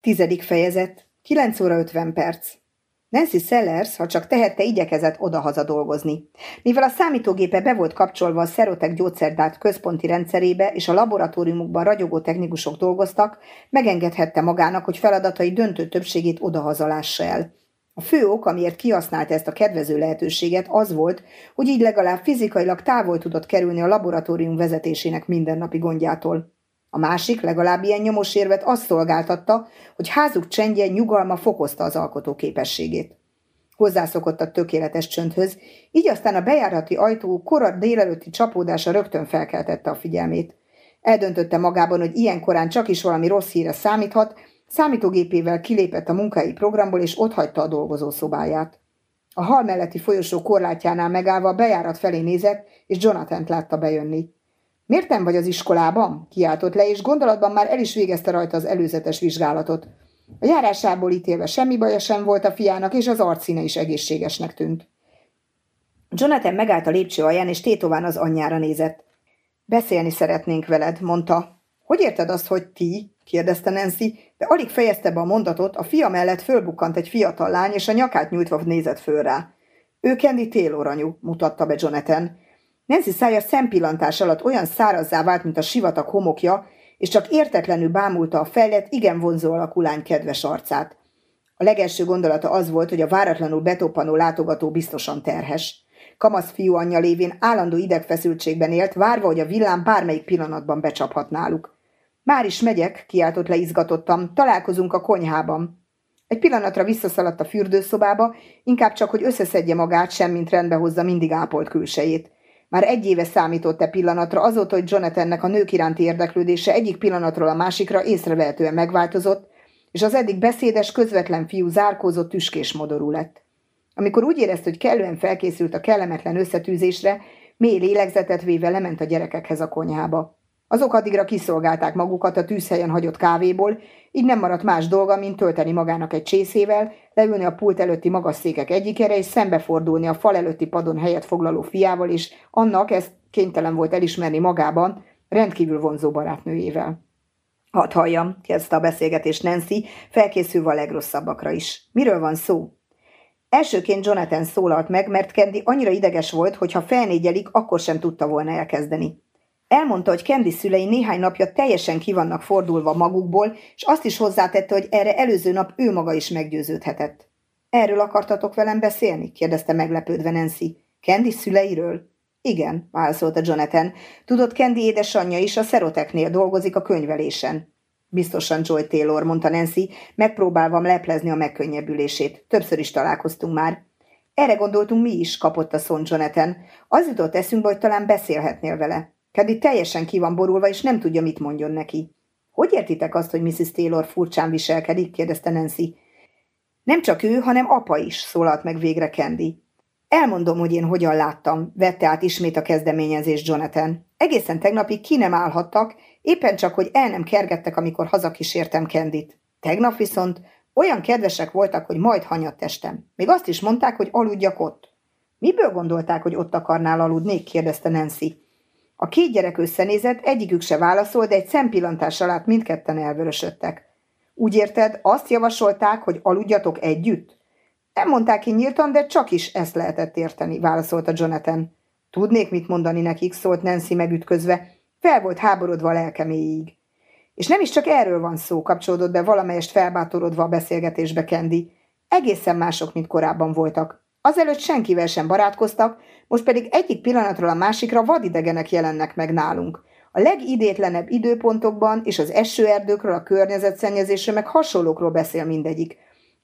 Tizedik fejezet. 9 óra 50 perc. Nancy Sellers, ha csak tehette, igyekezett odahaza dolgozni. Mivel a számítógépe be volt kapcsolva a Szerotek gyógyszerdát központi rendszerébe, és a laboratóriumokban ragyogó technikusok dolgoztak, megengedhette magának, hogy feladatai döntő többségét odahazalássa el. A fő ok, amiért kihasználta ezt a kedvező lehetőséget, az volt, hogy így legalább fizikailag távol tudott kerülni a laboratórium vezetésének mindennapi gondjától. A másik, legalább ilyen nyomos érvet azt szolgáltatta, hogy házuk csendje, nyugalma fokozta az alkotó képességét. Hozzászokott a tökéletes csöndhöz, így aztán a bejárati ajtó korar délelőtti csapódása rögtön felkeltette a figyelmét. Eldöntötte magában, hogy ilyen korán csak is valami rossz híre számíthat, számítógépével kilépett a munkai programból, és otthagyta a dolgozó szobáját. A hal melletti folyosó korlátjánál megállva bejárat felé nézett, és Jonathan látta bejönni. Miért nem vagy az iskolában? Kiáltott le, és gondolatban már el is végezte rajta az előzetes vizsgálatot. A járásából ítélve semmi baja sem volt a fiának, és az arcszíne is egészségesnek tűnt. Jonathan megállt a lépcső alján, és tétován az anyjára nézett. Beszélni szeretnénk veled, mondta. Hogy érted azt, hogy ti? kérdezte Nancy, de alig fejezte be a mondatot, a fia mellett fölbukkant egy fiatal lány, és a nyakát nyújtva nézett föl rá. Ő Candy Taylor anyu, mutatta be Jonathan. Nancy szája szempillantás alatt olyan szárazzá vált, mint a sivatag homokja, és csak értetlenül bámulta a fejlett, igen vonzó alakú lány kedves arcát. A legelső gondolata az volt, hogy a váratlanul betoppanó látogató biztosan terhes. Kamasz fiú anyja lévén állandó idegfeszültségben élt, várva, hogy a villám bármelyik pillanatban becsaphat náluk. Már is megyek, kiáltott le izgatottam, találkozunk a konyhában. Egy pillanatra visszaszaladt a fürdőszobába, inkább csak, hogy összeszedje magát, semmint rendbe hozza mindig ápolt külsejét. Már egy éve számított e pillanatra, azóta, hogy Jonathannek a nők iránti érdeklődése egyik pillanatról a másikra észrevehetően megváltozott, és az eddig beszédes, közvetlen fiú zárkózott tüskés modorú lett. Amikor úgy érezte, hogy kellően felkészült a kellemetlen összetűzésre, mély lélegzetet véve lement a gyerekekhez a konyhába. Azok addigra kiszolgálták magukat a tűzhelyen hagyott kávéból, így nem maradt más dolga, mint tölteni magának egy csészével, leülni a pult előtti magas székek egyikére, és szembefordulni a fal előtti padon helyet foglaló fiával, és annak ezt kénytelen volt elismerni magában, rendkívül vonzó barátnőjével. Hadd halljam, kezdte a beszélgetés Nancy, felkészülve a legrosszabbakra is. Miről van szó? Elsőként Jonathan szólalt meg, mert Candy annyira ideges volt, hogy ha felnégyelik, akkor sem tudta volna elkezdeni. Elmondta, hogy Candy szülei néhány napja teljesen kivannak fordulva magukból, és azt is hozzátette, hogy erre előző nap ő maga is meggyőződhetett. Erről akartatok velem beszélni? kérdezte meglepődve Nancy. Candy szüleiről? Igen, válaszolta Jonathan. Tudod, Candy édesanyja is a szeroteknél dolgozik a könyvelésen. Biztosan Joy Taylor, mondta Nancy, megpróbálva leplezni a megkönnyebbülését. Többször is találkoztunk már. Erre gondoltunk mi is, kapott a szón Jonathan. Az jutott eszünkbe, hogy talán beszélhetnél vele. Kedi teljesen ki van borulva, és nem tudja, mit mondjon neki. Hogy értitek azt, hogy Mrs. Taylor furcsán viselkedik? kérdezte Nancy. Nem csak ő, hanem apa is, szólalt meg végre Candy. Elmondom, hogy én hogyan láttam, vette át ismét a kezdeményezés Jonathan. Egészen tegnapig ki nem állhattak, éppen csak, hogy el nem kergettek, amikor hazakísértem Kendit. Tegnap viszont olyan kedvesek voltak, hogy majd hanyatt testem. Még azt is mondták, hogy aludjak ott. Miből gondolták, hogy ott akarnál aludni? kérdezte Nancy. A két gyerek összenézett, egyikük se válaszolt, de egy szempillantás alatt mindketten elvörösödtek. Úgy érted, azt javasolták, hogy aludjatok együtt? Nem mondták ki nyíltan, de csak is ezt lehetett érteni, válaszolta Jonathan. Tudnék, mit mondani nekik, szólt Nancy megütközve. Fel volt háborodva a lelkeméig. És nem is csak erről van szó, kapcsolódott be valamelyest felbátorodva a beszélgetésbe Kendi. Egészen mások, mint korábban voltak. Azelőtt senkivel sem barátkoztak, most pedig egyik pillanatról a másikra vadidegenek jelennek meg nálunk. A legidétlenebb időpontokban és az esőerdőkről, a környezetszennyezésről, meg hasonlókról beszél mindegyik.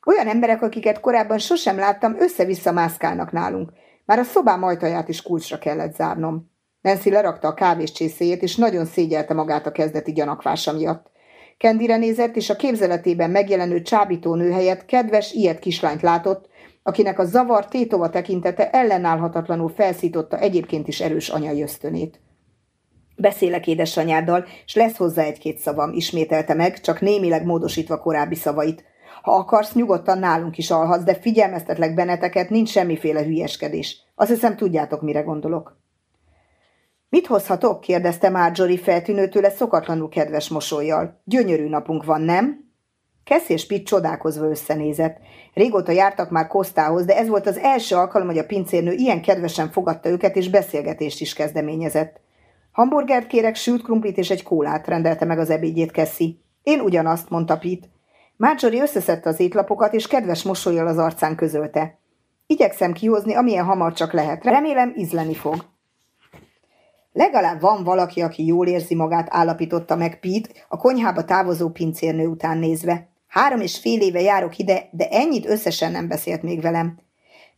Olyan emberek, akiket korábban sosem láttam, össze-vissza mászkálnak nálunk. Már a szobám ajtaját is kulcsra kellett zárnom. Nancy lerakta a kávés csészéjét, és nagyon szégyelte magát a kezdeti gyanakvása miatt. Kendire nézett, és a képzeletében megjelenő csábító nő helyett kedves, ilyet kislányt látott, akinek a zavar tétova tekintete ellenállhatatlanul felszította egyébként is erős anyai ösztönét. Beszélek édesanyáddal, és lesz hozzá egy-két szavam, ismételte meg, csak némileg módosítva korábbi szavait. Ha akarsz, nyugodtan nálunk is alhatsz, de figyelmeztetlek benneteket, nincs semmiféle hülyeskedés. Azt hiszem, tudjátok, mire gondolok. Mit hozhatok? kérdezte Marjorie feltűnő tőle szokatlanul kedves mosolyjal. Gyönyörű napunk van, nem? Cassie és Pitt csodálkozva összenézett. Régóta jártak már Kosztához, de ez volt az első alkalom, hogy a pincérnő ilyen kedvesen fogadta őket, és beszélgetést is kezdeményezett. Hamburgert kérek, sült krumplit és egy kólát, rendelte meg az ebédjét Cassie. Én ugyanazt, mondta Pitt. Marjorie összeszedte az étlapokat, és kedves mosolyjal az arcán közölte. Igyekszem kihozni, amilyen hamar csak lehet. Remélem, ízleni fog. Legalább van valaki, aki jól érzi magát, állapította meg Pete, a konyhába távozó pincérnő után nézve. Három és fél éve járok ide, de ennyit összesen nem beszélt még velem.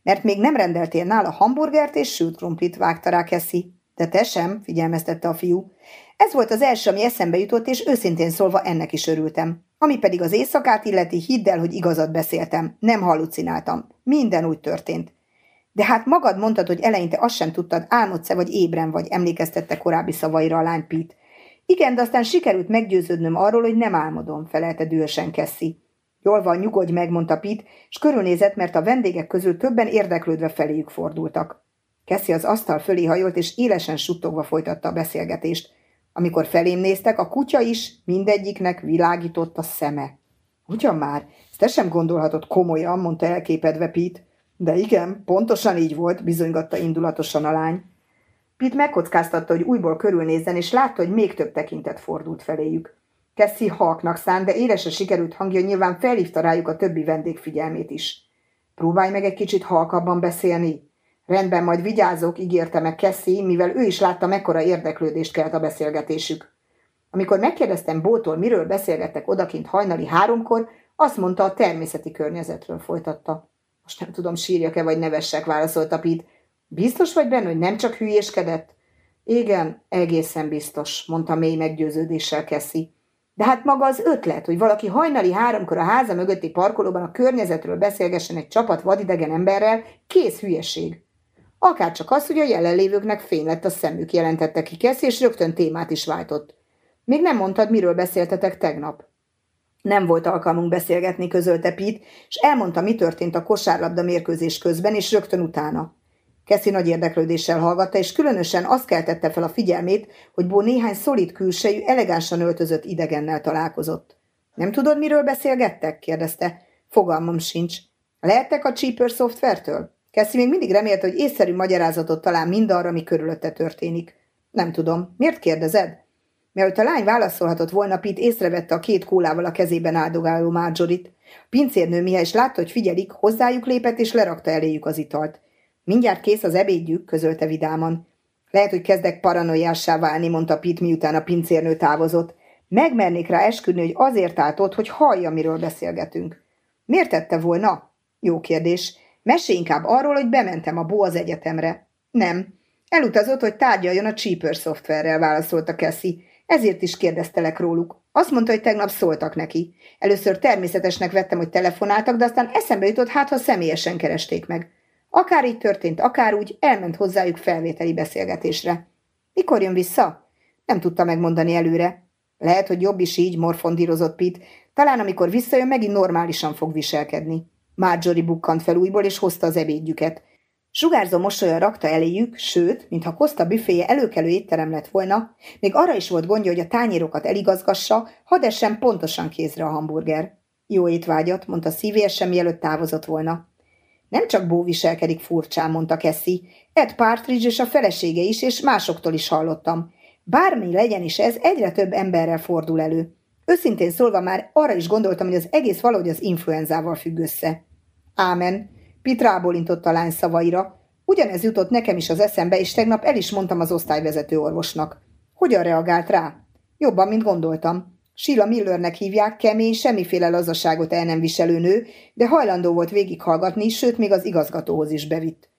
Mert még nem rendeltél nála hamburgert és sült krumplit, vágta rá Keszi. De te sem, figyelmeztette a fiú. Ez volt az első, ami eszembe jutott, és őszintén szólva ennek is örültem. Ami pedig az éjszakát illeti, hidd el, hogy igazat beszéltem. Nem hallucináltam. Minden úgy történt. De hát magad mondtad, hogy eleinte azt sem tudtad, álmodsz-e vagy ébren vagy, emlékeztette korábbi szavaira a lány Pete. Igen, de aztán sikerült meggyőződnöm arról, hogy nem álmodom, felelte dühösen Kessi. Jól van, nyugodj meg, mondta Pete, és körülnézett, mert a vendégek közül többen érdeklődve feléjük fordultak. Kessi az asztal fölé hajolt, és élesen suttogva folytatta a beszélgetést. Amikor felém néztek, a kutya is mindegyiknek világított a szeme. Ugyan már, ezt te sem gondolhatod komolyan, mondta elképedve Pete. De igen, pontosan így volt, bizonygatta indulatosan a lány. Pete megkockáztatta, hogy újból körülnézzen, és látta, hogy még több tekintet fordult feléjük. Kessi halknak szán, de élesen sikerült hangja nyilván felhívta rájuk a többi vendég figyelmét is. Próbálj meg egy kicsit halkabban beszélni. Rendben, majd vigyázok, ígérte meg Kessi, mivel ő is látta, mekkora érdeklődést kelt a beszélgetésük. Amikor megkérdeztem Bótól, miről beszélgettek odakint hajnali háromkor, azt mondta, a természeti környezetről folytatta. Most nem tudom, sírjak-e vagy nevessek, válaszolta Pete. Biztos vagy benne, hogy nem csak hülyéskedett? Igen, egészen biztos, mondta mély meggyőződéssel Keszi. De hát maga az ötlet, hogy valaki hajnali háromkor a háza mögötti parkolóban a környezetről beszélgessen egy csapat vadidegen emberrel, kész hülyeség. Akár csak az, hogy a jelenlévőknek fény lett a szemük, jelentette ki Keszi, és rögtön témát is váltott. Még nem mondtad, miről beszéltetek tegnap. Nem volt alkalmunk beszélgetni, közölte Pete, és elmondta, mi történt a kosárlabda mérkőzés közben, és rögtön utána. Keszi nagy érdeklődéssel hallgatta, és különösen azt keltette fel a figyelmét, hogy Bó néhány szolid külsejű, elegánsan öltözött idegennel találkozott. Nem tudod, miről beszélgettek? kérdezte. Fogalmam sincs. Lehettek a Cheaper szoftvertől? Keszi még mindig remélte, hogy észszerű magyarázatot talál mindarra, mi körülötte történik. Nem tudom. Miért kérdezed? Mielőtt a lány válaszolhatott volna, Pit észrevette a két kólával a kezében áldogáló Marjorit. Pincérnő mihez is látta, hogy figyelik, hozzájuk lépett és lerakta eléjük az italt. Mindjárt kész az ebédjük, közölte vidáman. Lehet, hogy kezdek paranoiássá válni, mondta Pit, miután a pincérnő távozott. Megmernék rá esküdni, hogy azért állt ott, hogy hallja, miről beszélgetünk. Miért tette volna? Jó kérdés. Mesélj inkább arról, hogy bementem a Bo az egyetemre. Nem. Elutazott, hogy tárgyaljon a Cheaper szoftverrel, válaszolta Cassie. Ezért is kérdeztelek róluk. Azt mondta, hogy tegnap szóltak neki. Először természetesnek vettem, hogy telefonáltak, de aztán eszembe jutott, hát ha személyesen keresték meg. Akár így történt, akár úgy, elment hozzájuk felvételi beszélgetésre. Mikor jön vissza? Nem tudta megmondani előre. Lehet, hogy jobb is így, morfondírozott Pit. Talán amikor visszajön, megint normálisan fog viselkedni. Marjorie bukkant fel újból, és hozta az ebédjüket. Sugárzó mosolya rakta eléjük, sőt, mintha Koszta büféje előkelő étterem lett volna, még arra is volt gondja, hogy a tányérokat eligazgassa, hadd essen pontosan kézre a hamburger. Jó étvágyat, mondta szívélyesen, mielőtt távozott volna. Nem csak Bó viselkedik furcsán, mondta Kessi. Ed Partridge és a felesége is, és másoktól is hallottam. Bármi legyen is ez, egyre több emberrel fordul elő. Őszintén szólva már arra is gondoltam, hogy az egész valahogy az influenzával függ össze. Ámen, Pit rábólintott a lány szavaira. Ugyanez jutott nekem is az eszembe, és tegnap el is mondtam az osztályvezető orvosnak. Hogyan reagált rá? Jobban, mint gondoltam. Sheila Millernek hívják, kemény, semmiféle lazaságot el nem viselő nő, de hajlandó volt végighallgatni, sőt, még az igazgatóhoz is bevitt.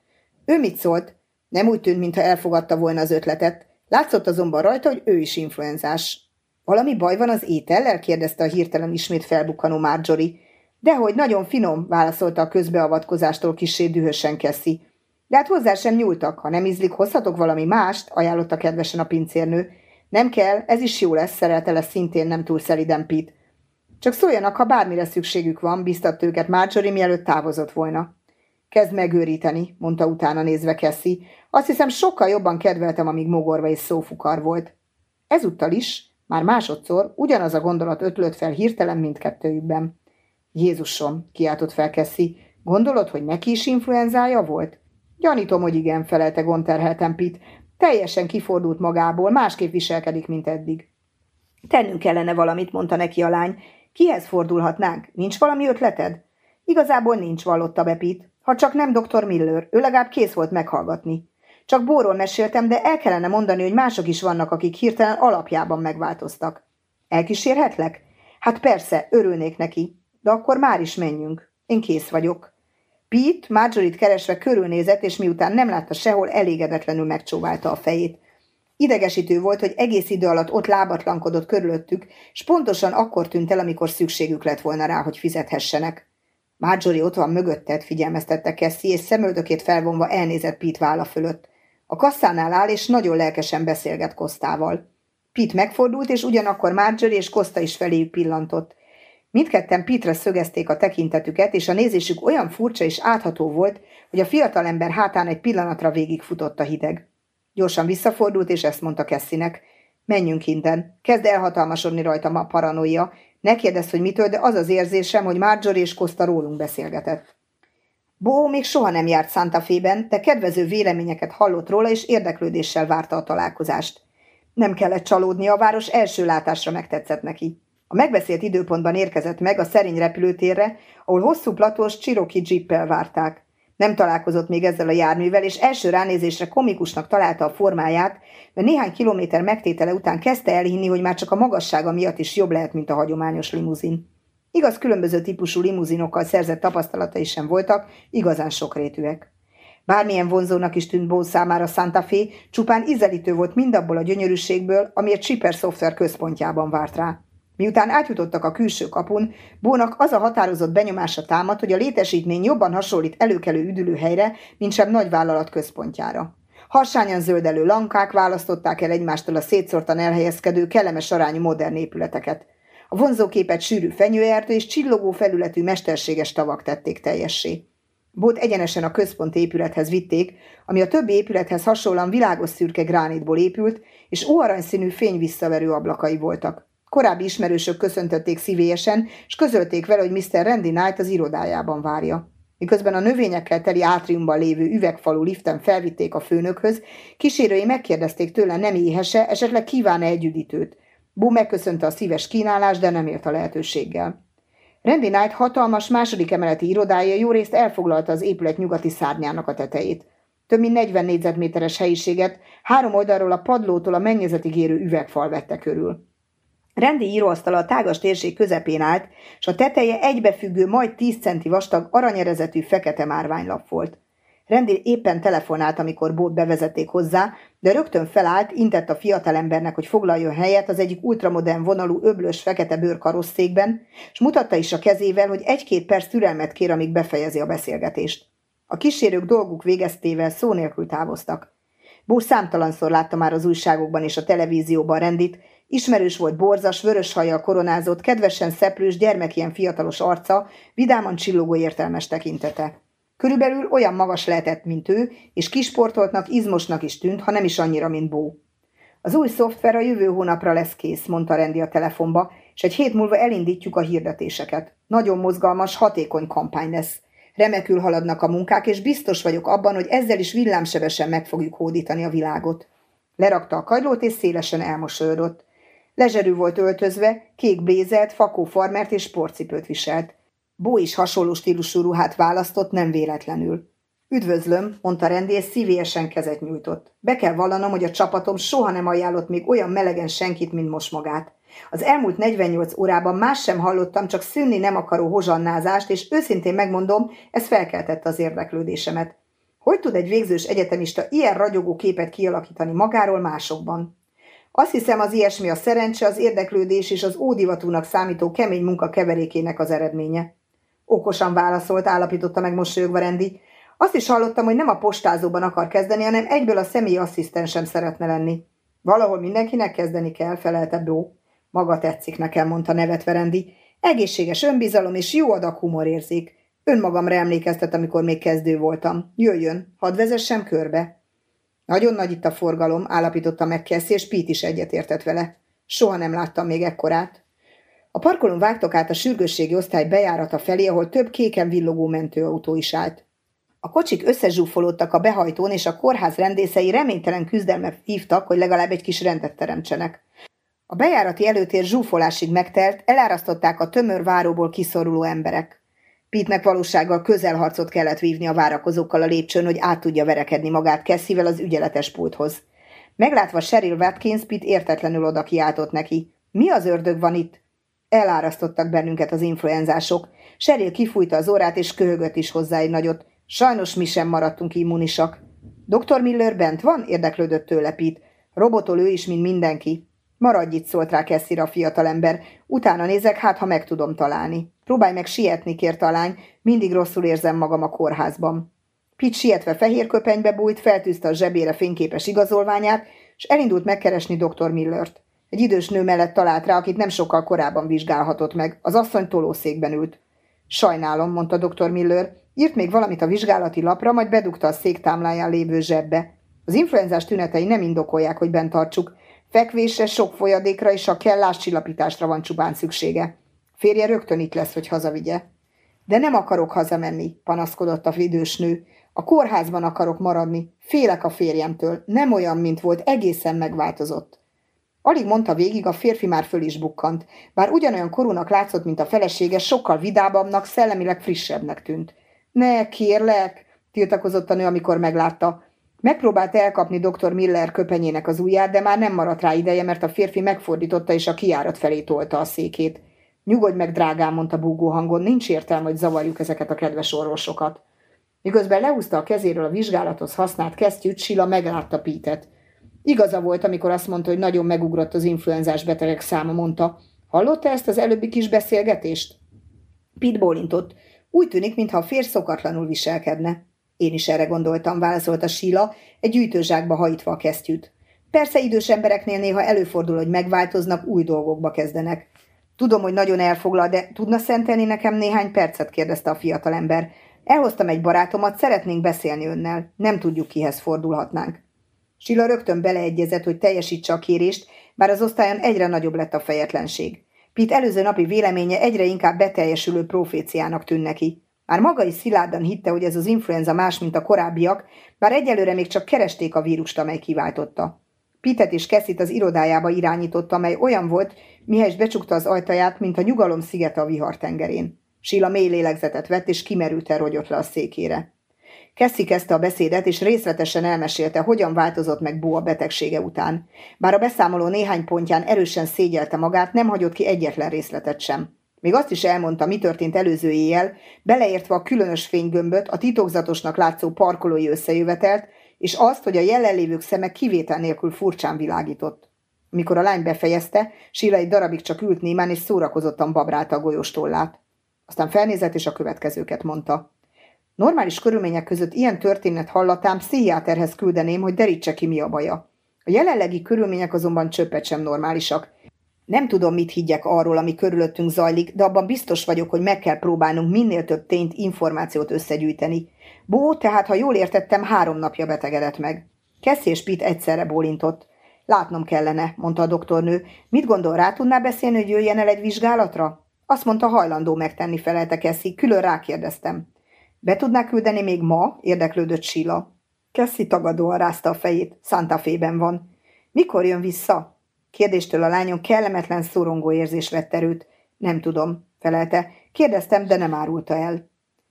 Ő mit szólt? Nem úgy tűnt, mintha elfogadta volna az ötletet. Látszott azonban rajta, hogy ő is influenzás. Valami baj van az étellel? kérdezte a hirtelen ismét felbukkanó Marjorie. Dehogy nagyon finom, válaszolta a közbeavatkozástól kisé dühösen Keszi. De hát hozzá sem nyúltak, ha nem ízlik, hozhatok valami mást, ajánlotta kedvesen a pincérnő. Nem kell, ez is jó lesz, szerelte lesz szintén nem túl szeliden Pete. Csak szóljanak, ha bármire szükségük van, biztatta őket Marjorie, mielőtt távozott volna. Kezd megőríteni, mondta utána nézve Kessi. Azt hiszem, sokkal jobban kedveltem, amíg mogorva és szófukar volt. Ezúttal is, már másodszor, ugyanaz a gondolat ötlött fel hirtelen mindkettőjükben. Jézusom, kiáltott fel Kessi, gondolod, hogy neki is influenzája volt? Gyanítom, hogy igen, felelte gonterhelten Pit. Teljesen kifordult magából, másképp viselkedik, mint eddig. Tennünk kellene valamit, mondta neki a lány. Kihez fordulhatnánk? Nincs valami ötleted? Igazából nincs, vallotta be Pit. Ha csak nem dr. Miller, ő legalább kész volt meghallgatni. Csak Bóról meséltem, de el kellene mondani, hogy mások is vannak, akik hirtelen alapjában megváltoztak. Elkísérhetlek? Hát persze, örülnék neki. De akkor már is menjünk. Én kész vagyok. Pete Marjorie-t keresve körülnézett, és miután nem látta sehol, elégedetlenül megcsóválta a fejét. Idegesítő volt, hogy egész idő alatt ott lábatlankodott körülöttük, és pontosan akkor tűnt el, amikor szükségük lett volna rá, hogy fizethessenek. Marjorie ott van mögötted, figyelmeztette Cassie, és szemöldökét felvonva elnézett Pete válla fölött. A kasszánál áll, és nagyon lelkesen beszélget Kosztával. Pete megfordult, és ugyanakkor Marjorie és Koszta is feléjük pillantott. Mindketten Pitre szögezték a tekintetüket, és a nézésük olyan furcsa és átható volt, hogy a fiatalember hátán egy pillanatra végigfutott a hideg. Gyorsan visszafordult, és ezt mondta Kessinek. Menjünk innen. Kezd elhatalmasodni rajtam a paranoia. Ne kérdezz, hogy mitől, de az az érzésem, hogy Marjorie és Costa rólunk beszélgetett. Bo még soha nem járt Santa Fe-ben, de kedvező véleményeket hallott róla, és érdeklődéssel várta a találkozást. Nem kellett csalódni, a város első látásra megtetszett neki. A megbeszélt időpontban érkezett meg a szerény repülőtérre, ahol hosszú platós Cherokee jeeppel várták. Nem találkozott még ezzel a járművel, és első ránézésre komikusnak találta a formáját, de néhány kilométer megtétele után kezdte elhinni, hogy már csak a magassága miatt is jobb lehet, mint a hagyományos limuzin. Igaz, különböző típusú limuzinokkal szerzett tapasztalatai sem voltak, igazán sokrétűek. Bármilyen vonzónak is tűnt Bó számára Santa Fe, csupán ízelítő volt mindabból a gyönyörűségből, amiért Chipper Software központjában várt rá. Miután átjutottak a külső kapun, Bónak az a határozott benyomása támadt, hogy a létesítmény jobban hasonlít előkelő üdülőhelyre, mint sem nagyvállalat központjára. Harsányan zöldelő lankák választották el egymástól a szétszórtan elhelyezkedő, kellemes arányú modern épületeket. A vonzóképet sűrű fenyőertő és csillogó felületű mesterséges tavak tették teljessé. Bót egyenesen a központ épülethez vitték, ami a többi épülethez hasonlóan világos szürke gránitból épült, és óaranyszínű fény visszaverő ablakai voltak. Korábbi ismerősök köszöntötték szívélyesen, és közölték vele, hogy Mr. Randy Knight az irodájában várja. Miközben a növényekkel teli átriumban lévő üvegfalú liften felvitték a főnökhöz, kísérői megkérdezték tőle, nem éhese, esetleg kíván-e egy üdítőt. Bó megköszönte a szíves kínálást, de nem ért a lehetőséggel. Randy Knight hatalmas második emeleti irodája jó részt elfoglalta az épület nyugati szárnyának a tetejét. Több mint 40 négyzetméteres helyiséget három oldalról a padlótól a mennyezetig érő üvegfal vette körül. Rendi íróasztala a tágas térség közepén állt, és a teteje egybefüggő, majd 10 centi vastag, aranyerezetű fekete márványlap volt. Rendi éppen telefonált, amikor bót bevezették hozzá, de rögtön felállt, intett a fiatalembernek, hogy foglaljon helyet az egyik ultramodern vonalú öblös fekete bőr karosszékben, és mutatta is a kezével, hogy egy-két perc türelmet kér, amíg befejezi a beszélgetést. A kísérők dolguk végeztével szó nélkül távoztak. Bó számtalanszor látta már az újságokban és a televízióban rendit, Ismerős volt borzas, vörös hajjal koronázott, kedvesen szeplős, gyermekien fiatalos arca, vidáman csillogó értelmes tekintete. Körülbelül olyan magas lehetett, mint ő, és kisportoltnak, izmosnak is tűnt, ha nem is annyira, mint Bó. Az új szoftver a jövő hónapra lesz kész, mondta Rendi a telefonba, és egy hét múlva elindítjuk a hirdetéseket. Nagyon mozgalmas, hatékony kampány lesz. Remekül haladnak a munkák, és biztos vagyok abban, hogy ezzel is villámsebesen meg fogjuk hódítani a világot. Lerakta a kagylót, és szélesen elmosolyodott. Lezserű volt öltözve, kék blézert, fakó farmert és sportcipőt viselt. Bó is hasonló stílusú ruhát választott, nem véletlenül. Üdvözlöm, mondta rendi, és szívélyesen kezet nyújtott. Be kell vallanom, hogy a csapatom soha nem ajánlott még olyan melegen senkit, mint most magát. Az elmúlt 48 órában más sem hallottam, csak szűnni nem akaró hozsannázást, és őszintén megmondom, ez felkeltette az érdeklődésemet. Hogy tud egy végzős egyetemista ilyen ragyogó képet kialakítani magáról másokban? Azt hiszem, az ilyesmi a szerencse, az érdeklődés és az ódivatúnak számító kemény munka keverékének az eredménye. Okosan válaszolt, állapította meg mosolyogva Rendi. Azt is hallottam, hogy nem a postázóban akar kezdeni, hanem egyből a személyi asszisztensem szeretne lenni. Valahol mindenkinek kezdeni kell, felelte Bó. Maga tetszik nekem, mondta nevetve Rendi. Egészséges önbizalom és jó adag humorérzék. Önmagamra emlékeztet, amikor még kezdő voltam. Jöjjön, hadd vezessem körbe. Nagyon nagy itt a forgalom, állapította meg Cassie, és Pete is egyetértett vele. Soha nem láttam még ekkorát. A parkolón vágtak át a sürgősségi osztály bejárata felé, ahol több kéken villogó mentőautó is állt. A kocsik összezsúfolódtak a behajtón, és a kórház rendészei reménytelen küzdelmet hívtak, hogy legalább egy kis rendet teremtsenek. A bejárati előtér zsúfolásig megtelt, elárasztották a tömör váróból kiszoruló emberek. Pitnek valósággal közelharcot kellett vívni a várakozókkal a lépcsőn, hogy át tudja verekedni magát Kesszivel az ügyeletes pulthoz. Meglátva Sheryl Watkins, Pitt értetlenül oda kiáltott neki. Mi az ördög van itt? Elárasztottak bennünket az influenzások. Sheryl kifújta az órát, és köhögött is hozzá egy nagyot. Sajnos mi sem maradtunk immunisak. Dr. Miller bent van? érdeklődött tőle Pitt. Robotol ő is, mint mindenki. Maradj itt, szólt rá Kesszira a fiatalember. Utána nézek, hát ha meg tudom találni. Próbálj meg sietni, kért a lány. Mindig rosszul érzem magam a kórházban. Pitt sietve fehér köpenybe bújt, feltűzte a zsebére fényképes igazolványát, és elindult megkeresni dr. Millert. Egy idős nő mellett talált rá, akit nem sokkal korábban vizsgálhatott meg. Az asszony tolószékben ült. Sajnálom, mondta dr. Miller. Írt még valamit a vizsgálati lapra, majd bedugta a széktámláján lévő zsebbe. Az influenzás tünetei nem indokolják, hogy bent tartsuk. Fekvésre, sok folyadékra és a kellás csillapításra van csupán szüksége. Férje rögtön itt lesz, hogy hazavigye. De nem akarok hazamenni, panaszkodott a idős nő. A kórházban akarok maradni. Félek a férjemtől. Nem olyan, mint volt, egészen megváltozott. Alig mondta végig, a férfi már föl is bukkant. Bár ugyanolyan korúnak látszott, mint a felesége, sokkal vidábabbnak, szellemileg frissebbnek tűnt. Ne, kérlek, tiltakozott a nő, amikor meglátta. Megpróbált elkapni dr. Miller köpenyének az ujját, de már nem maradt rá ideje, mert a férfi megfordította és a kiárat felé tolta a székét. Nyugodj meg, drágám, mondta búgó hangon, nincs értelme, hogy zavarjuk ezeket a kedves orvosokat. Miközben leúzta a kezéről a vizsgálathoz használt kesztyűt, Sila meglátta Pítet. Igaza volt, amikor azt mondta, hogy nagyon megugrott az influenzás betegek száma, mondta. Hallotta ezt az előbbi kis beszélgetést? Pete bólintott. Úgy tűnik, mintha a férj szokatlanul viselkedne. Én is erre gondoltam, válaszolta Sila, egy gyűjtőzsákba hajtva a kesztyűt. Persze idős embereknél néha előfordul, hogy megváltoznak, új dolgokba kezdenek. Tudom, hogy nagyon elfoglal, de tudna szentelni nekem néhány percet? kérdezte a fiatalember. Elhoztam egy barátomat, szeretnénk beszélni önnel. Nem tudjuk, kihez fordulhatnánk. Sila rögtön beleegyezett, hogy teljesítse a kérést, bár az osztályon egyre nagyobb lett a fejetlenség. Pete előző napi véleménye egyre inkább beteljesülő proféciának tűn neki. Már maga is szilárdan hitte, hogy ez az influenza más, mint a korábbiak, bár egyelőre még csak keresték a vírust, amely kiváltotta. Pitet és Keszit az irodájába irányította, amely olyan volt, mihez becsukta az ajtaját, mint a nyugalom szigete a vihartengerén. Sila mély lélegzetet vett, és kimerülten rogyott le a székére. Keszi kezdte a beszédet, és részletesen elmesélte, hogyan változott meg Bó a betegsége után. Bár a beszámoló néhány pontján erősen szégyelte magát, nem hagyott ki egyetlen részletet sem. Még azt is elmondta, mi történt előző éjjel, beleértve a különös fénygömböt, a titokzatosnak látszó parkolói összejövetelt, és azt, hogy a jelenlévők szeme kivétel nélkül furcsán világított. Mikor a lány befejezte, Sila egy darabig csak ült némán, és szórakozottan babrálta a golyóstollát. Aztán felnézett, és a következőket mondta. Normális körülmények között ilyen történet hallatám pszichiáterhez küldeném, hogy derítse ki mi a baja. A jelenlegi körülmények azonban csöppet sem normálisak. Nem tudom, mit higgyek arról, ami körülöttünk zajlik, de abban biztos vagyok, hogy meg kell próbálnunk minél több tényt, információt összegyűjteni. Bó, tehát, ha jól értettem, három napja betegedett meg. Kessi és Pit egyszerre bólintott. Látnom kellene, mondta a doktornő. Mit gondol, rá tudná beszélni, hogy jöjjen el egy vizsgálatra? Azt mondta, hajlandó megtenni, felelte Kessi. Külön rákérdeztem. Be tudná küldeni még ma? érdeklődött Sila. Kessi tagadóan rázta a fejét. Santa Fe-ben van. Mikor jön vissza? Kérdéstől a lányon kellemetlen szorongó érzés vett erőt. Nem tudom, felelte. Kérdeztem, de nem árulta el.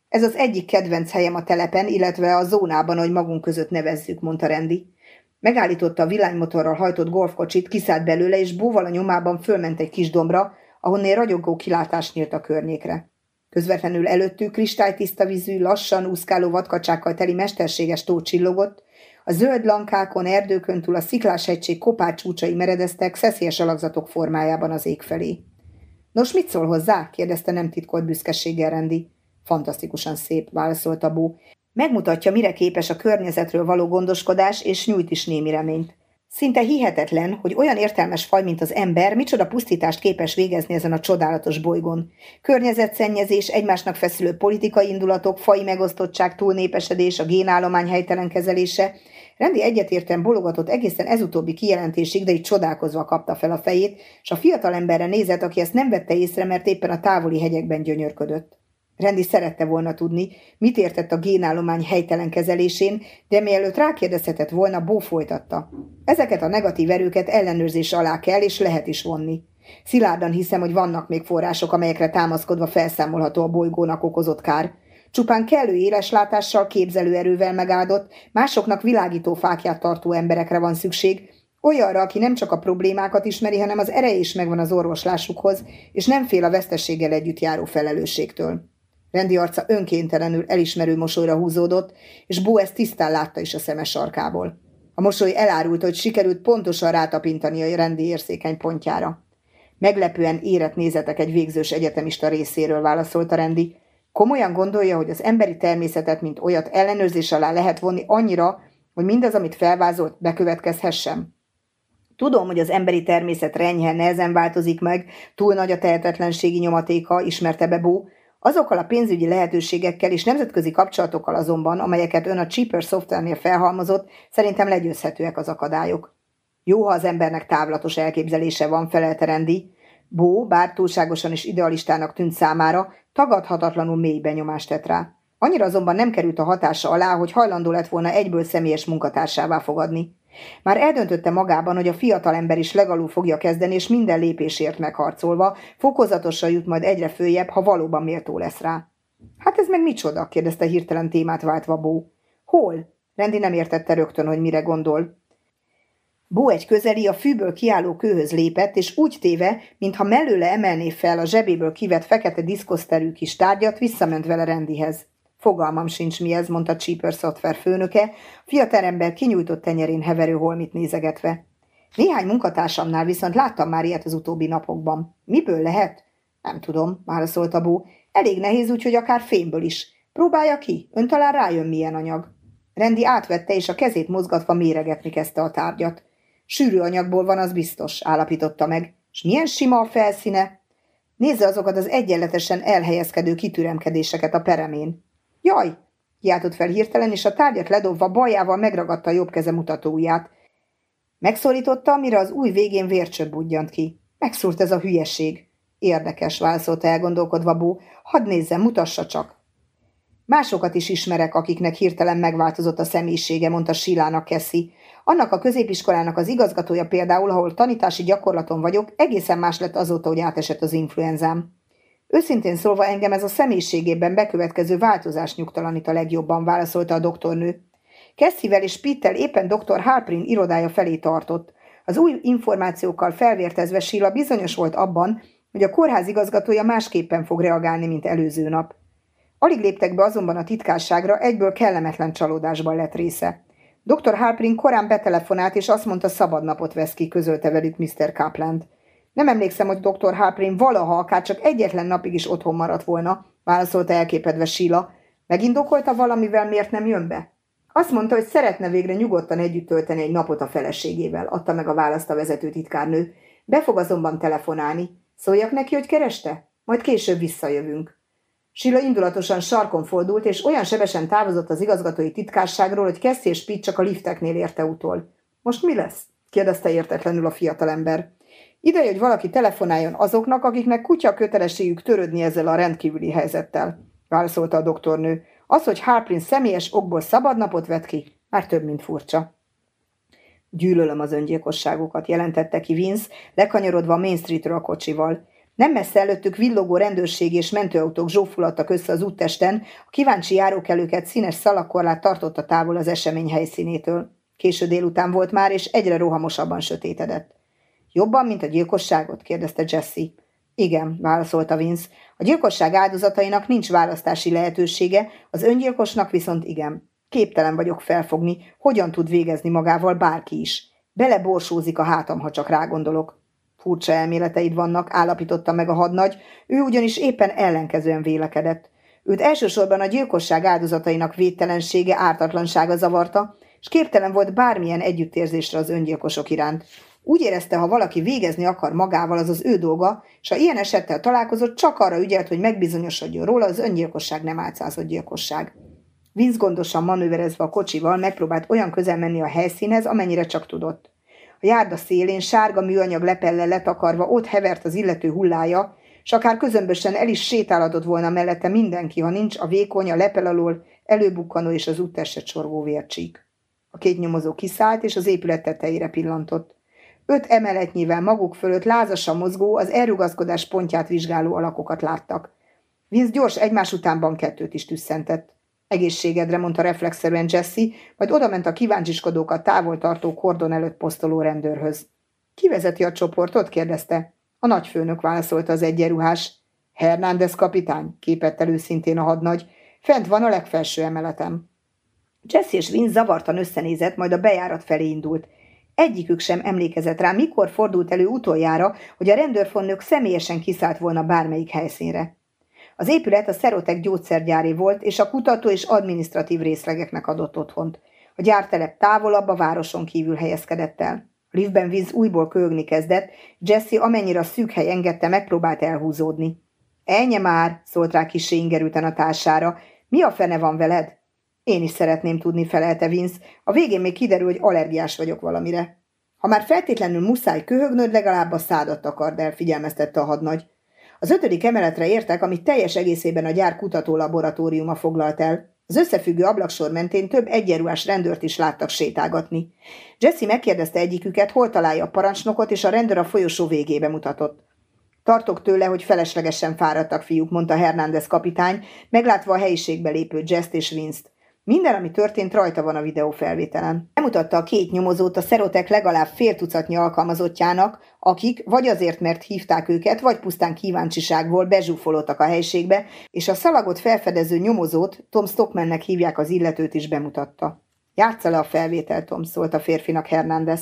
Ez az egyik kedvenc helyem a telepen, illetve a zónában, hogy magunk között nevezzük, mondta Rendi. Megállította a villanymotorral hajtott golfkocsit, kiszállt belőle, és búval a nyomában fölment egy kis dombra, ahonnél ragyogó kilátás nyílt a környékre. Közvetlenül előttük kristálytiszta vízű, lassan úszkáló vadkacsákkal teli mesterséges tó csillogott, a zöld lankákon, erdőkön túl a sziklás hegység kopár csúcsai meredeztek szeszélyes alakzatok formájában az ég felé. Nos, mit szól hozzá? kérdezte nem titkolt büszkeséggel Rendi. Fantasztikusan szép, válaszolta bó. Megmutatja, mire képes a környezetről való gondoskodás, és nyújt is némi reményt. Szinte hihetetlen, hogy olyan értelmes faj, mint az ember, micsoda pusztítást képes végezni ezen a csodálatos bolygón. Környezetszennyezés, egymásnak feszülő politikai indulatok, fai megosztottság, túlnépesedés, a génállomány helytelen kezelése. Rendi egyetértően bologatott egészen ezutóbbi kijelentésig, de így csodálkozva kapta fel a fejét, és a fiatal emberre nézett, aki ezt nem vette észre, mert éppen a távoli hegyekben gyönyörködött. Rendi szerette volna tudni, mit értett a génállomány helytelen kezelésén, de mielőtt rákérdezhetett volna, Bó folytatta. Ezeket a negatív erőket ellenőrzés alá kell és lehet is vonni. Szilárdan hiszem, hogy vannak még források, amelyekre támaszkodva felszámolható a bolygónak okozott kár. Csupán kellő éleslátással, képzelőerővel megáldott, másoknak világító fákját tartó emberekre van szükség, olyanra, aki nem csak a problémákat ismeri, hanem az ereje is megvan az orvoslásukhoz, és nem fél a vesztességgel együtt járó felelősségtől. Rendi arca önkéntelenül elismerő mosolyra húzódott, és Bó ezt tisztán látta is a szemes sarkából. A mosoly elárult, hogy sikerült pontosan rátapintani a rendi érzékeny pontjára. Meglepően érett nézetek egy végzős egyetemista részéről válaszolta rendi. Komolyan gondolja, hogy az emberi természetet, mint olyat ellenőrzés alá lehet vonni annyira, hogy mindaz, amit felvázolt, bekövetkezhessen? Tudom, hogy az emberi természet renyhe nehezen változik meg, túl nagy a tehetetlenségi nyomatéka, ismerte be Azokkal a pénzügyi lehetőségekkel és nemzetközi kapcsolatokkal azonban, amelyeket ön a Cheaper Software-nél felhalmozott, szerintem legyőzhetőek az akadályok. Jó, ha az embernek távlatos elképzelése van, felelte Rendi. Bó, bár túlságosan is idealistának tűnt számára, tagadhatatlanul mély benyomást tett rá. Annyira azonban nem került a hatása alá, hogy hajlandó lett volna egyből személyes munkatársává fogadni. Már eldöntötte magában, hogy a fiatalember is legalul fogja kezdeni, és minden lépésért megharcolva, fokozatosan jut majd egyre följebb, ha valóban méltó lesz rá. Hát ez meg micsoda? kérdezte hirtelen témát váltva Bó. Hol? Rendi nem értette rögtön, hogy mire gondol. Bó egy közeli a fűből kiálló kőhöz lépett, és úgy téve, mintha mellőle emelné fel a zsebéből kivett fekete diszkoszterű kis tárgyat, visszament vele Rendihez. Fogalmam sincs mi ez, mondta Cheaper Software főnöke, fiatalember kinyújtott tenyerén heverő holmit nézegetve. Néhány munkatársamnál viszont láttam már ilyet az utóbbi napokban. Miből lehet? Nem tudom, válaszolta Bó. Elég nehéz, úgyhogy akár fémből is. Próbálja ki, ön talán rájön milyen anyag. Rendi átvette, és a kezét mozgatva méregetni kezdte a tárgyat. Sűrű anyagból van, az biztos, állapította meg. És milyen sima a felszíne? Nézze azokat az egyenletesen elhelyezkedő kitüremkedéseket a peremén. Jaj! kiáltott fel hirtelen, és a tárgyat ledobva bajával megragadta a jobb keze mutatóját. Megszólította, mire az új végén vércsöbb budjant ki. Megszúrt ez a hülyeség. Érdekes, válaszolta elgondolkodva Bó. Hadd nézzem, mutassa csak. Másokat is ismerek, akiknek hirtelen megváltozott a személyisége, mondta Silának Keszi. Annak a középiskolának az igazgatója például, ahol tanítási gyakorlaton vagyok, egészen más lett azóta, hogy átesett az influenzám. Őszintén szólva engem ez a személyiségében bekövetkező változás nyugtalanít a legjobban, válaszolta a doktornő. Kesszivel és Pittel éppen dr. Harprin irodája felé tartott. Az új információkkal felvértezve Sila bizonyos volt abban, hogy a kórház igazgatója másképpen fog reagálni, mint előző nap. Alig léptek be azonban a titkárságra, egyből kellemetlen csalódásban lett része. Dr. Harprin korán betelefonált, és azt mondta, szabad napot vesz ki, közölte velük Mr. Kapland. Nem emlékszem, hogy dr. Harprin valaha akár csak egyetlen napig is otthon maradt volna, válaszolta elképedve Sila. Megindokolta valamivel, miért nem jön be? Azt mondta, hogy szeretne végre nyugodtan együtt tölteni egy napot a feleségével, adta meg a választ a vezető titkárnő. Be fog azonban telefonálni. Szóljak neki, hogy kereste? Majd később visszajövünk. Sila indulatosan sarkon fordult, és olyan sebesen távozott az igazgatói titkárságról, hogy Kessi és Pitt csak a lifteknél érte utol. Most mi lesz? kérdezte értetlenül a fiatalember. Ideje, hogy valaki telefonáljon azoknak, akiknek kutya kötelességük törődni ezzel a rendkívüli helyzettel, válaszolta a doktornő. Az, hogy Harprin személyes okból szabadnapot vett ki, már több, mint furcsa. Gyűlölöm az öngyilkosságokat, jelentette ki Vince, lekanyarodva a Main Streetről a kocsival. Nem messze előttük villogó rendőrség és mentőautók zsófulattak össze az úttesten, a kíváncsi járókelőket színes szalakorlát tartotta távol az esemény helyszínétől. Késő délután volt már, és egyre rohamosabban sötétedett. Jobban, mint a gyilkosságot? kérdezte Jesse. Igen, válaszolta Vince. A gyilkosság áldozatainak nincs választási lehetősége, az öngyilkosnak viszont igen. Képtelen vagyok felfogni, hogyan tud végezni magával bárki is. Beleborsózik a hátam, ha csak rágondolok. Furcsa elméleteid vannak, állapította meg a hadnagy, ő ugyanis éppen ellenkezően vélekedett. Őt elsősorban a gyilkosság áldozatainak védtelensége, ártatlansága zavarta, és képtelen volt bármilyen együttérzésre az öngyilkosok iránt. Úgy érezte, ha valaki végezni akar magával, az az ő dolga, és ha ilyen esettel találkozott, csak arra ügyelt, hogy megbizonyosodjon róla, az öngyilkosság nem álcázott gyilkosság. Vince gondosan manőverezve a kocsival megpróbált olyan közel menni a helyszínhez, amennyire csak tudott. A járda szélén sárga műanyag lepellel letakarva ott hevert az illető hullája, s akár közömbösen el is sétálhatott volna mellette mindenki, ha nincs a vékony, a lepel alól előbukkanó és az úttestet sorgó vércsík. A két nyomozó kiszállt, és az épület tetejére pillantott. Öt emeletnyivel maguk fölött lázasan mozgó, az elrugaszkodás pontját vizsgáló alakokat láttak. Vince gyors egymás utánban kettőt is tüsszentett. Egészségedre, mondta reflexzerűen Jesse, majd odament a kíváncsiskodókat távol tartó kordon előtt posztoló rendőrhöz. Ki vezeti a csoportot? kérdezte. A nagyfőnök válaszolta az egyenruhás. Hernández kapitány, képett elő szintén a hadnagy. Fent van a legfelső emeletem. Jesse és Vince zavartan összenézett, majd a bejárat felé indult. Egyikük sem emlékezett rá, mikor fordult elő utoljára, hogy a rendőrfonnök személyesen kiszállt volna bármelyik helyszínre. Az épület a Szerotek gyógyszergyáré volt, és a kutató és adminisztratív részlegeknek adott otthont. A gyártelep távolabb a városon kívül helyezkedett el. Liftben víz újból köhögni kezdett, Jesse amennyire a szűk hely engedte, megpróbált elhúzódni. Ennyi már, szólt rá kisé ingerülten a társára. Mi a fene van veled? Én is szeretném tudni, felelte Vince. A végén még kiderül, hogy allergiás vagyok valamire. Ha már feltétlenül muszáj köhögnöd, legalább a szádat akard el, figyelmeztette a hadnagy. Az ötödik emeletre értek, amit teljes egészében a gyár kutató laboratóriuma foglalt el. Az összefüggő ablaksor mentén több egyenruhás rendőrt is láttak sétálgatni. Jesse megkérdezte egyiküket, hol találja a parancsnokot, és a rendőr a folyosó végébe mutatott. Tartok tőle, hogy feleslegesen fáradtak fiúk, mondta Hernández kapitány, meglátva a helyiségbe lépő Jess és Vince-t. Minden, ami történt, rajta van a videófelvételen. Bemutatta a két nyomozót a szerotek legalább fél tucatnyi alkalmazottjának, akik vagy azért, mert hívták őket, vagy pusztán kíváncsiságból bezsúfolottak a helységbe, és a szalagot felfedező nyomozót, Tom Stockmannek hívják az illetőt is bemutatta. Játsza le a felvételt, Tom, szólt a férfinak Hernández.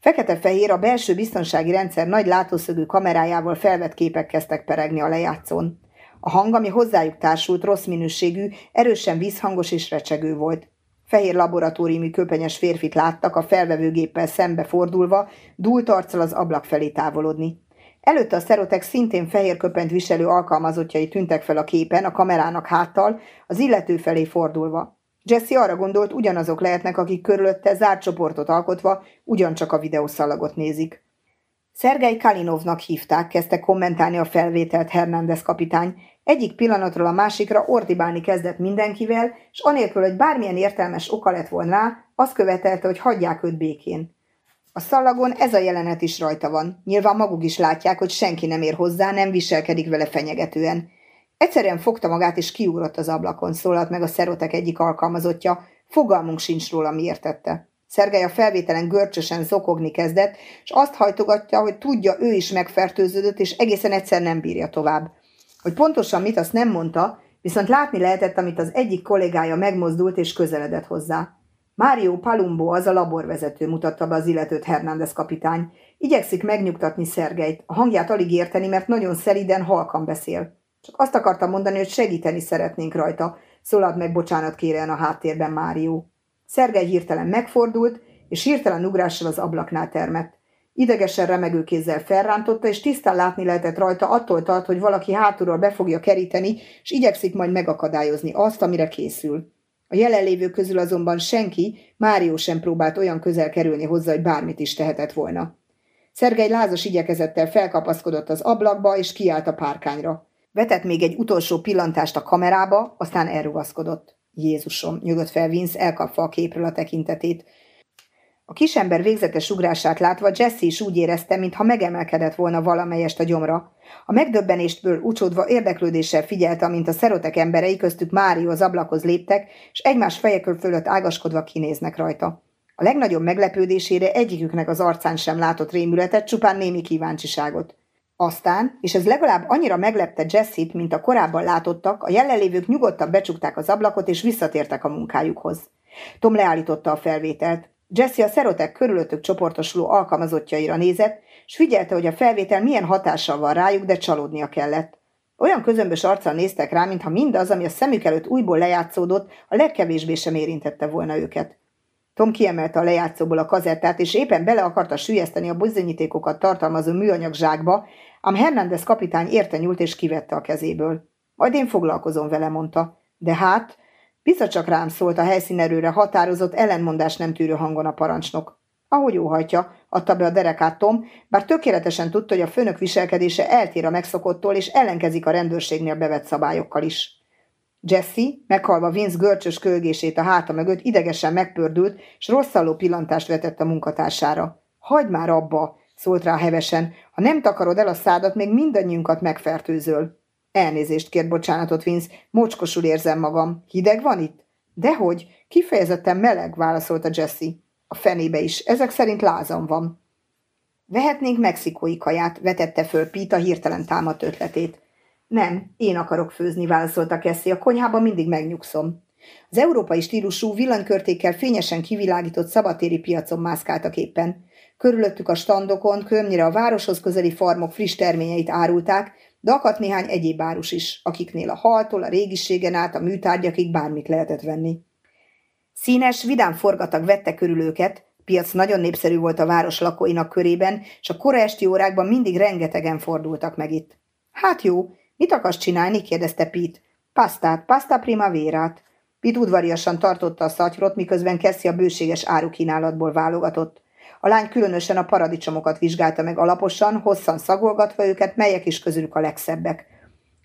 Fekete-fehér a belső biztonsági rendszer nagy látószögű kamerájával felvett képek kezdtek peregni a lejátszón. A hang, ami hozzájuk társult, rossz minőségű, erősen vízhangos és recsegő volt. Fehér laboratóriumi köpenyes férfit láttak a felvevőgéppel szembe fordulva, dúlt arccal az ablak felé távolodni. Előtte a szerotek szintén fehér köpent viselő alkalmazottjai tűntek fel a képen, a kamerának háttal, az illető felé fordulva. Jesse arra gondolt, ugyanazok lehetnek, akik körülötte zárt csoportot alkotva ugyancsak a videószalagot nézik. Szergei Kalinovnak hívták, kezdte kommentálni a felvételt Hernández kapitány, egyik pillanatról a másikra ordibálni kezdett mindenkivel, és anélkül, hogy bármilyen értelmes oka lett volna rá, azt követelte, hogy hagyják őt békén. A szalagon ez a jelenet is rajta van. Nyilván maguk is látják, hogy senki nem ér hozzá, nem viselkedik vele fenyegetően. Egyszerűen fogta magát és kiugrott az ablakon, szólalt meg a szerotek egyik alkalmazottja. Fogalmunk sincs róla, miért tette. Szergely a felvételen görcsösen zokogni kezdett, és azt hajtogatja, hogy tudja, ő is megfertőződött, és egészen egyszer nem bírja tovább. Hogy pontosan mit, azt nem mondta, viszont látni lehetett, amit az egyik kollégája megmozdult és közeledett hozzá. Mário Palumbo az a laborvezető, mutatta be az illetőt Hernández kapitány. Igyekszik megnyugtatni Szergejt. A hangját alig érteni, mert nagyon szeliden, halkan beszél. Csak azt akartam mondani, hogy segíteni szeretnénk rajta, szólalt meg bocsánat kérjen a háttérben Mário. Szergej hirtelen megfordult, és hirtelen ugrással az ablaknál termett. Idegesen remegő kézzel felrántotta, és tisztán látni lehetett rajta, attól tart, hogy valaki hátulról be fogja keríteni, és igyekszik majd megakadályozni azt, amire készül. A jelenlévők közül azonban senki, Mário sem próbált olyan közel kerülni hozzá, hogy bármit is tehetett volna. Szergej lázas igyekezettel felkapaszkodott az ablakba, és kiállt a párkányra. Vetett még egy utolsó pillantást a kamerába, aztán elrugaszkodott. Jézusom, nyugodt fel Vince, elkapva a képről a tekintetét. A kisember végzetes ugrását látva Jesse is úgy érezte, mintha megemelkedett volna valamelyest a gyomra. A megdöbbenéstből ucsodva érdeklődéssel figyelte, amint a szerotek emberei köztük Mário az ablakhoz léptek, és egymás fejekről fölött ágaskodva kinéznek rajta. A legnagyobb meglepődésére egyiküknek az arcán sem látott rémületet, csupán némi kíváncsiságot. Aztán, és ez legalább annyira meglepte Jessit, mint a korábban látottak, a jelenlévők nyugodtan becsukták az ablakot, és visszatértek a munkájukhoz. Tom leállította a felvételt. Jesse a szerotek körülöttük csoportosuló alkalmazottjaira nézett, és figyelte, hogy a felvétel milyen hatással van rájuk, de csalódnia kellett. Olyan közömbös arccal néztek rá, mintha mindaz, ami a szemük előtt újból lejátszódott, a legkevésbé sem érintette volna őket. Tom kiemelte a lejátszóból a kazettát, és éppen bele akarta sülyezteni a bizonyítékokat tartalmazó műanyag zsákba, ám Hernández kapitány érte nyúlt és kivette a kezéből. Majd én foglalkozom vele, mondta. De hát, csak rám szólt a helyszínerőre határozott ellenmondás nem tűrő hangon a parancsnok. Ahogy óhajtja, adta be a derekát Tom, bár tökéletesen tudta, hogy a főnök viselkedése eltér a megszokottól, és ellenkezik a rendőrségnél bevett szabályokkal is. Jesse, meghalva Vince görcsös kölgését a háta mögött, idegesen megpördült, és rosszalló pillantást vetett a munkatársára. Hagyd már abba, szólt rá hevesen, ha nem takarod el a szádat, még mindannyiunkat megfertőzöl. Elnézést kért bocsánatot, Vince, mocskosul érzem magam. Hideg van itt? Dehogy, kifejezetten meleg, válaszolta Jesse. A fenébe is, ezek szerint lázam van. Vehetnénk mexikói kaját, vetette föl Pete a hirtelen támadt ötletét. Nem, én akarok főzni, válaszolta Kessi, a konyhában mindig megnyugszom. Az európai stílusú villanykörtékkel fényesen kivilágított szabatéri piacon mászkáltak éppen. Körülöttük a standokon környire a városhoz közeli farmok friss terményeit árulták, de akadt néhány egyéb árus is, akiknél a haltól, a régiségen át, a műtárgyakig bármit lehetett venni. Színes, vidám forgatag vette körül őket, piac nagyon népszerű volt a város lakóinak körében, és a kora esti órákban mindig rengetegen fordultak meg itt. Hát jó, mit akarsz csinálni? kérdezte Pete. Pasztát, pasta primavérát. Pete udvariasan tartotta a szatyrot, miközben Kessi a bőséges árukínálatból válogatott. A lány különösen a paradicsomokat vizsgálta meg alaposan, hosszan szagolgatva őket, melyek is közülük a legszebbek.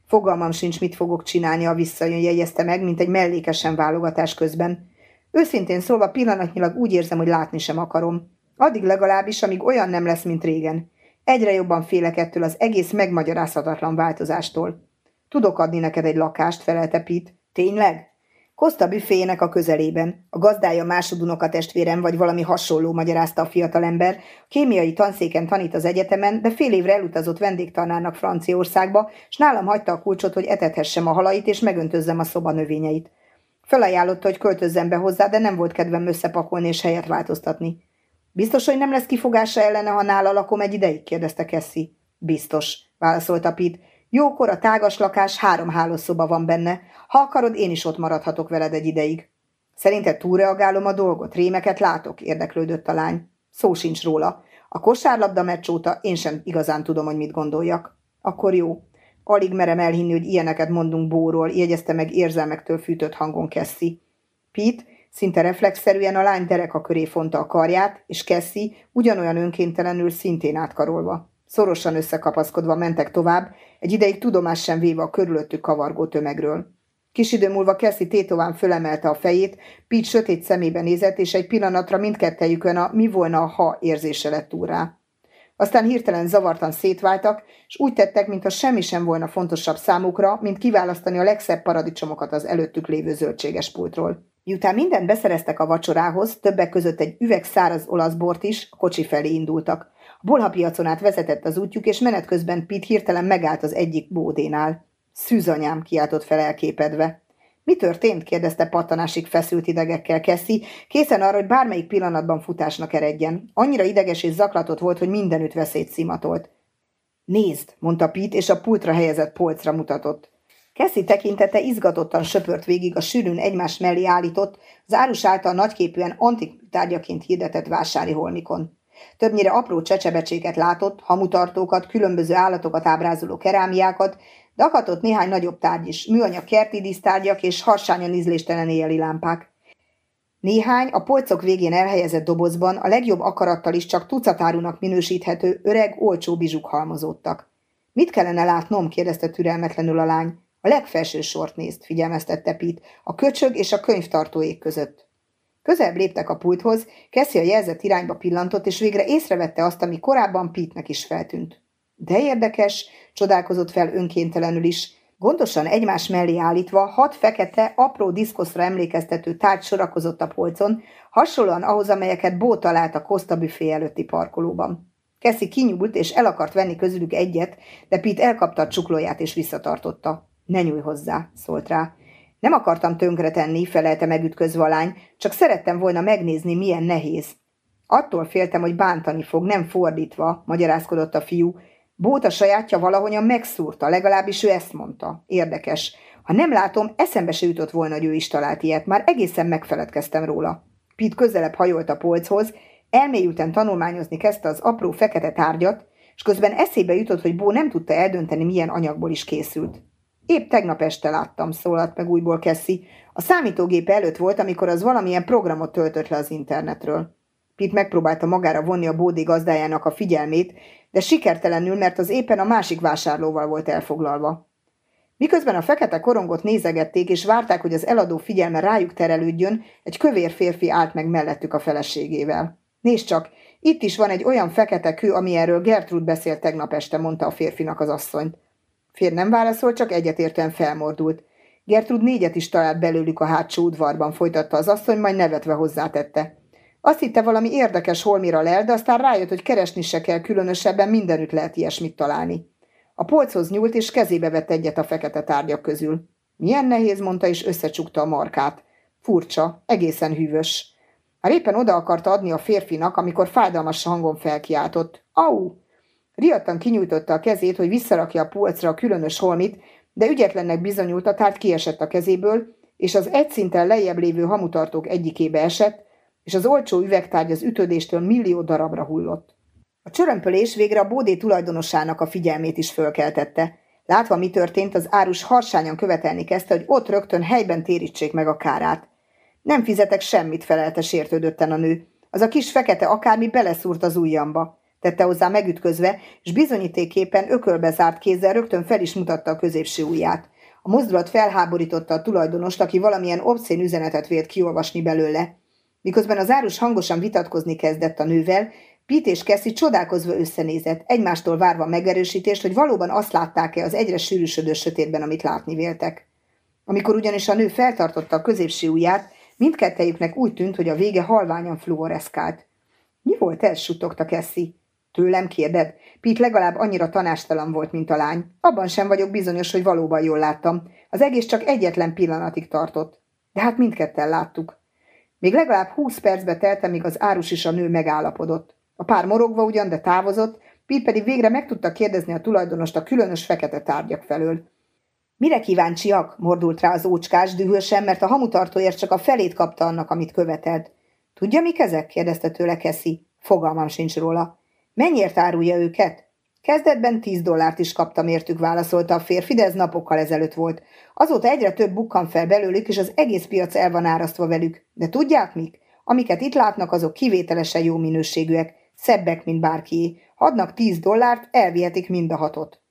Fogalmam sincs, mit fogok csinálni, a visszajön, jegyezte meg, mint egy mellékesen válogatás közben. Őszintén szólva pillanatnyilag úgy érzem, hogy látni sem akarom. Addig legalábbis, amíg olyan nem lesz, mint régen. Egyre jobban félek ettől az egész megmagyarázhatatlan változástól. Tudok adni neked egy lakást, felelte Pete. Tényleg? Koszta büféjének a közelében. A gazdája másodunoka testvérem, vagy valami hasonló, magyarázta a fiatalember. Kémiai tanszéken tanít az egyetemen, de fél évre elutazott vendégtanárnak Franciaországba, s nálam hagyta a kulcsot, hogy etethessem a halait, és megöntözzem a szoba növényeit. Felajánlotta, hogy költözzem be hozzá, de nem volt kedvem összepakolni és helyet változtatni. Biztos, hogy nem lesz kifogása ellene, ha nála lakom egy ideig? kérdezte Kessi. Biztos, válaszolta Pete. Jókor a tágas lakás, három hálószoba van benne. Ha akarod, én is ott maradhatok veled egy ideig. Szerinted túlreagálom a dolgot? Rémeket látok? érdeklődött a lány. Szó sincs róla. A kosárlabda meccs óta én sem igazán tudom, hogy mit gondoljak. Akkor jó. Alig merem elhinni, hogy ilyeneket mondunk Bóról, jegyezte meg érzelmektől fűtött hangon Kessi. Pete szinte reflexzerűen a lány dereka köré fonta a karját, és Kessi ugyanolyan önkéntelenül szintén átkarolva. Szorosan összekapaszkodva mentek tovább, egy ideig tudomás sem véve a körülöttük kavargó tömegről. Kis idő múlva Kessi tétován fölemelte a fejét, Pete sötét szemébe nézett, és egy pillanatra mindkettejükön a mi volna, ha érzése lett túl rá. Aztán hirtelen zavartan szétváltak, és úgy tettek, mintha semmi sem volna fontosabb számukra, mint kiválasztani a legszebb paradicsomokat az előttük lévő zöldséges pultról. Miután mindent beszereztek a vacsorához, többek között egy üveg száraz olasz bort is, a kocsi felé indultak. Bolhapiacon át vezetett az útjuk, és menet közben Pete hirtelen megállt az egyik bódénál. Szűzanyám, kiáltott fel elképedve. Mi történt? kérdezte pattanásig feszült idegekkel Keszi, készen arra, hogy bármelyik pillanatban futásnak eredjen. Annyira ideges és zaklatott volt, hogy mindenütt veszélyt szimatolt. Nézd, mondta Pete, és a pultra helyezett polcra mutatott. Keszi tekintete izgatottan söpört végig a sűrűn egymás mellé állított, az árus által nagyképűen antik tárgyaként hirdetett vásári holmikon. Többnyire apró csecsebecséket látott, hamutartókat, különböző állatokat ábrázoló kerámiákat, de akatott néhány nagyobb tárgy is, műanyag kerti dísztárgyak és harsányan ízléstelen éjjeli lámpák. Néhány a polcok végén elhelyezett dobozban a legjobb akarattal is csak tucatárunak minősíthető öreg, olcsó bizsuk halmozódtak. Mit kellene látnom? kérdezte türelmetlenül a lány. A legfelső sort nézd, figyelmeztette Pete, a köcsög és a könyvtartóék között. Közelebb léptek a pulthoz, Keszi a jelzett irányba pillantott, és végre észrevette azt, ami korábban Pete-nek is feltűnt. De érdekes, csodálkozott fel önkéntelenül is. Gondosan egymás mellé állítva hat fekete, apró diszkoszra emlékeztető tárgy sorakozott a polcon, hasonlóan ahhoz, amelyeket Bó talált a Costa büfé előtti parkolóban. Keszi kinyúlt, és el akart venni közülük egyet, de Pete elkapta a csuklóját és visszatartotta. Ne nyújj hozzá, szólt rá. Nem akartam tönkretenni, felelte megütközve a lány, csak szerettem volna megnézni, milyen nehéz. Attól féltem, hogy bántani fog, nem fordítva, magyarázkodott a fiú, Bóta sajátja valahogyan megszúrta, legalábbis ő ezt mondta. Érdekes. Ha nem látom, eszembe se jutott volna, hogy ő is talált ilyet, már egészen megfeledkeztem róla. Pete közelebb hajolt a polchoz, elmélyülten tanulmányozni kezdte az apró fekete tárgyat, és közben eszébe jutott, hogy Bó nem tudta eldönteni, milyen anyagból is készült. Épp tegnap este láttam, szólalt meg újból Kessi. A számítógép előtt volt, amikor az valamilyen programot töltött le az internetről. Pete megpróbálta magára vonni a bódi gazdájának a figyelmét, de sikertelenül, mert az éppen a másik vásárlóval volt elfoglalva. Miközben a fekete korongot nézegették, és várták, hogy az eladó figyelme rájuk terelődjön, egy kövér férfi állt meg mellettük a feleségével. Nézd csak, itt is van egy olyan fekete kő, ami erről Gertrud beszélt tegnap este, mondta a férfinak az asszony. Fér nem válaszolt, csak egyetértően felmordult. Gertrud négyet is talált belőlük a hátsó udvarban, folytatta az asszony, majd nevetve hozzátette. Azt hitte valami érdekes holmira lel, de aztán rájött, hogy keresni se kell, különösebben mindenütt lehet ilyesmit találni. A polchoz nyúlt, és kezébe vett egyet a fekete tárgyak közül. Milyen nehéz, mondta, és összecsukta a markát. Furcsa, egészen hűvös. Már éppen oda akarta adni a férfinak, amikor fájdalmas hangon felkiáltott. Au! Riadtan kinyújtotta a kezét, hogy visszarakja a polcra a különös holmit, de ügyetlennek bizonyult a tárt kiesett a kezéből, és az egy szinten lejjebb lévő hamutartók egyikébe esett, és az olcsó üvegtárgy az ütődéstől millió darabra hullott. A csörömpölés végre a bódé tulajdonosának a figyelmét is fölkeltette. Látva, mi történt, az árus harsányan követelni kezdte, hogy ott rögtön helyben térítsék meg a kárát. Nem fizetek semmit, felelte sértődötten a nő. Az a kis fekete akármi beleszúrt az ujjamba, tette hozzá megütközve, és bizonyítéképpen ökölbe zárt kézzel rögtön fel is mutatta a középső ujját. A mozdulat felháborította a tulajdonost, aki valamilyen obszén üzenetet vélt kiolvasni belőle. Miközben az árus hangosan vitatkozni kezdett a nővel, Pete és Cassie csodálkozva összenézett, egymástól várva megerősítést, hogy valóban azt látták-e az egyre sűrűsödő sötétben, amit látni véltek. Amikor ugyanis a nő feltartotta a középső ujját, mindkettejüknek úgy tűnt, hogy a vége halványan fluoreszkált. Mi volt ez? suttogta Cassie. Tőlem kérded? Pete legalább annyira tanástalan volt, mint a lány. Abban sem vagyok bizonyos, hogy valóban jól láttam. Az egész csak egyetlen pillanatig tartott. De hát mindketten láttuk. Még legalább húsz percbe telt, míg az árus is a nő megállapodott. A pár morogva ugyan, de távozott, Pete pedig végre meg tudta kérdezni a tulajdonost a különös fekete tárgyak felől. Mire kíváncsiak? mordult rá az ócskás dühösen, mert a hamutartóért csak a felét kapta annak, amit követelt. Tudja, mik ezek? kérdezte tőle Keszi. Fogalmam sincs róla. Mennyiért árulja őket? Kezdetben tíz dollárt is kaptam értük, válaszolta a férfi, de ez napokkal ezelőtt volt. Azóta egyre több bukkan fel belőlük, és az egész piac el van árasztva velük. De tudják mik? Amiket itt látnak, azok kivételesen jó minőségűek, szebbek, mint bárkié. Adnak tíz dollárt, elvihetik mind a hatot.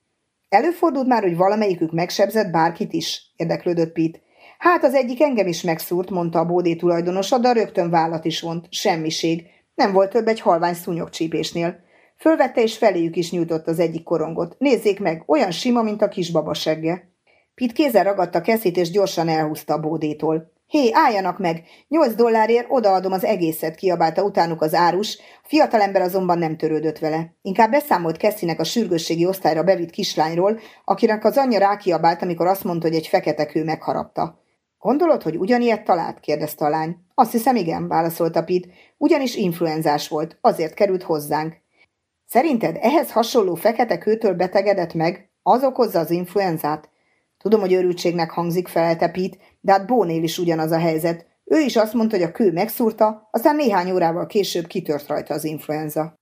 Előfordult már, hogy valamelyikük megsebzett bárkit is? érdeklődött Pete. Hát az egyik engem is megszúrt, mondta a bódé tulajdonosa, de rögtön vállat is vont. Semmiség. Nem volt több egy halvány szúnyogcsípésnél. Fölvette és feléjük is nyújtott az egyik korongot. Nézzék meg, olyan sima, mint a kisbaba segge. Pit kézzel ragadta keszét, és gyorsan elhúzta a bódétól. Hé, álljanak meg! Nyolc dollárért odaadom az egészet, kiabálta utánuk az árus, a fiatalember azonban nem törődött vele. Inkább beszámolt Kesszinek a sürgősségi osztályra bevitt kislányról, akinek az anyja rákiabált, amikor azt mondta, hogy egy fekete kő megharapta. Gondolod, hogy ugyanilyet talált? kérdezte a lány. Azt hiszem, igen, válaszolta Pit. Ugyanis influenzás volt, azért került hozzánk. Szerinted ehhez hasonló fekete kőtől betegedett meg? Az okozza az influenzát? Tudom, hogy örültségnek hangzik, felelte Pete, de hát Bónél is ugyanaz a helyzet. Ő is azt mondta, hogy a kő megszúrta, aztán néhány órával később kitört rajta az influenza.